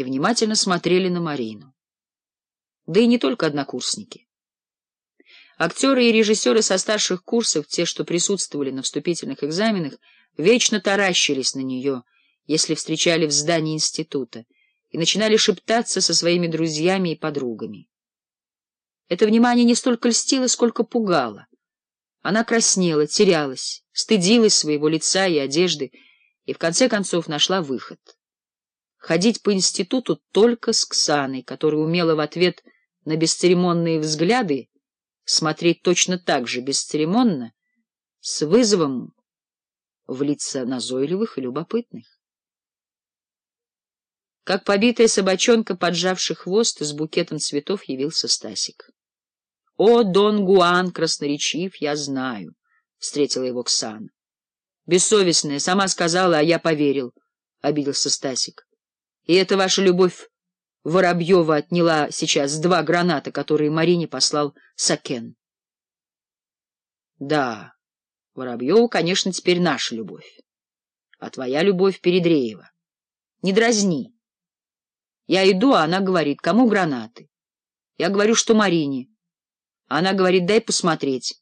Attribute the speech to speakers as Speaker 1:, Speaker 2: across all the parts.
Speaker 1: и внимательно смотрели на Марину. Да и не только однокурсники. Актеры и режиссеры со старших курсов, те, что присутствовали на вступительных экзаменах, вечно таращились на нее, если встречали в здании института, и начинали шептаться со своими друзьями и подругами. Это внимание не столько льстило, сколько пугало. Она краснела, терялась, стыдилась своего лица и одежды, и в конце концов нашла выход — ходить по институту только с Ксаной, которая умела в ответ на бесцеремонные взгляды смотреть точно так же бесцеремонно, с вызовом в лица назойливых и любопытных. Как побитая собачонка, поджавший хвост, с букетом цветов явился Стасик. — О, Дон Гуан, красноречив, я знаю, — встретила его Ксана. — Бессовестная, сама сказала, а я поверил, — обиделся Стасик. И эта ваша любовь Воробьева отняла сейчас два граната, которые Марине послал Сакен. Да, Воробьева, конечно, теперь наша любовь. А твоя любовь Передреева. Не дразни. Я иду, а она говорит, кому гранаты? Я говорю, что Марине. Она говорит, дай посмотреть.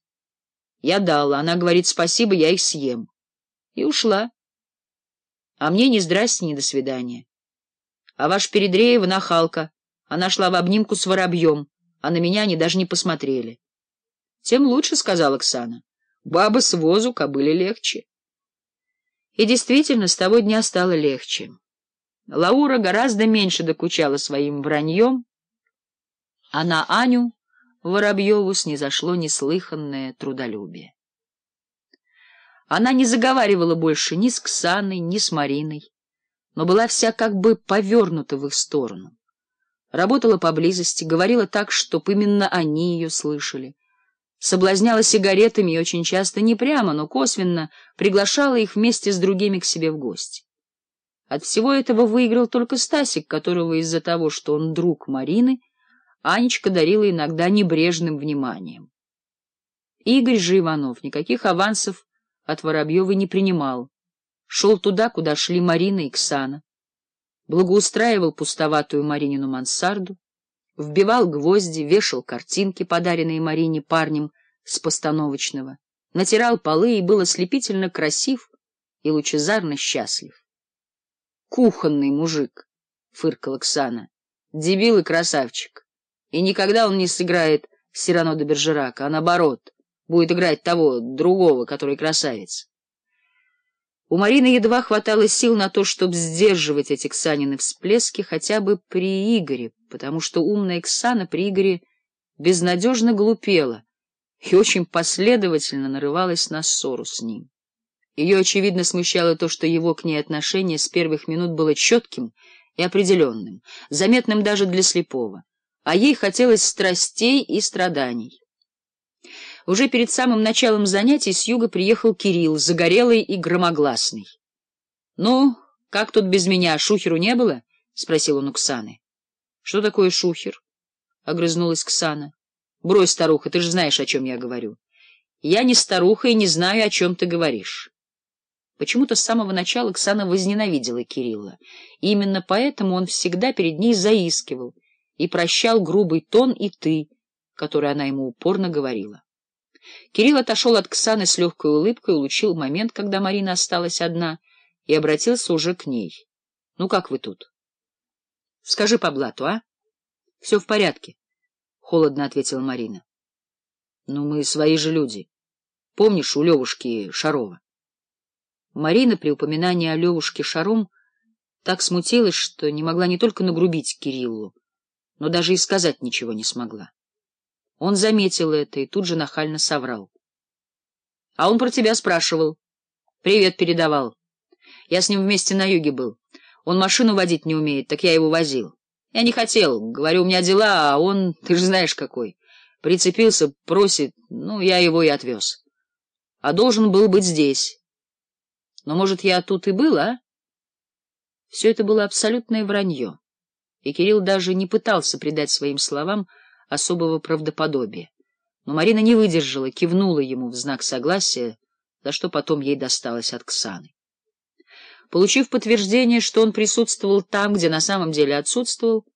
Speaker 1: Я дала. Она говорит, спасибо, я их съем. И ушла. А мне ни здрасте, ни до свидания. А ваш Передреева нахалка. Она шла в обнимку с воробьем, а на меня они даже не посмотрели. — Тем лучше, — сказал Оксана. — бабы с возу кобыли легче. И действительно, с того дня стало легче. Лаура гораздо меньше докучала своим враньем, а на Аню Воробьеву снизошло неслыханное трудолюбие. Она не заговаривала больше ни с Ксаной, ни с Мариной но была вся как бы повернута в их сторону. Работала поблизости, говорила так, чтоб именно они ее слышали. Соблазняла сигаретами и очень часто не прямо, но косвенно приглашала их вместе с другими к себе в гости. От всего этого выиграл только Стасик, которого из-за того, что он друг Марины, Анечка дарила иногда небрежным вниманием. Игорь же Иванов никаких авансов от Воробьева не принимал шел туда, куда шли Марина и Ксана, благоустраивал пустоватую Маринину мансарду, вбивал гвозди, вешал картинки, подаренные Марине парнем с постановочного, натирал полы и был ослепительно красив и лучезарно счастлив. — Кухонный мужик, — фыркал Ксана, — дебил и красавчик. И никогда он не сыграет Сирано де Бержерака, а наоборот, будет играть того, другого, который красавец. У نے едва хватало сил на то, чтобы сдерживать эти Ксанины всплески хотя бы при Игоре, потому что умная Ксана при Игоре безнадежно глупела и очень последовательно нарывалась на ссору с ним. Ее, очевидно, смущало то, что его к ней отношение с первых минут было четким и определенным, заметным даже для слепого, а ей хотелось страстей и страданий. Уже перед самым началом занятий с юга приехал Кирилл, загорелый и громогласный. — Ну, как тут без меня? Шухеру не было? — спросил он у Ксаны. — Что такое шухер? — огрызнулась Ксана. — Брось, старуха, ты же знаешь, о чем я говорю. Я не старуха и не знаю, о чем ты говоришь. Почему-то с самого начала Ксана возненавидела Кирилла. И именно поэтому он всегда перед ней заискивал и прощал грубый тон и «ты», который она ему упорно говорила. Кирилл отошел от Ксаны с легкой улыбкой, улучил момент, когда Марина осталась одна, и обратился уже к ней. — Ну как вы тут? — Скажи по блату, а? — Все в порядке, — холодно ответила Марина. — Ну мы свои же люди. Помнишь у Левушки Шарова? Марина при упоминании о Левушке Шаром так смутилась, что не могла не только нагрубить Кириллу, но даже и сказать ничего не смогла. Он заметил это и тут же нахально соврал. — А он про тебя спрашивал. Привет передавал. Я с ним вместе на юге был. Он машину водить не умеет, так я его возил. Я не хотел, говорю, у меня дела, а он, ты же знаешь какой. Прицепился, просит, ну, я его и отвез. А должен был быть здесь. Но, может, я тут и был, а? Все это было абсолютное вранье, и Кирилл даже не пытался придать своим словам особого правдоподобия. Но Марина не выдержала, кивнула ему в знак согласия, за что потом ей досталось от Ксаны. Получив подтверждение, что он присутствовал там, где на самом деле отсутствовал,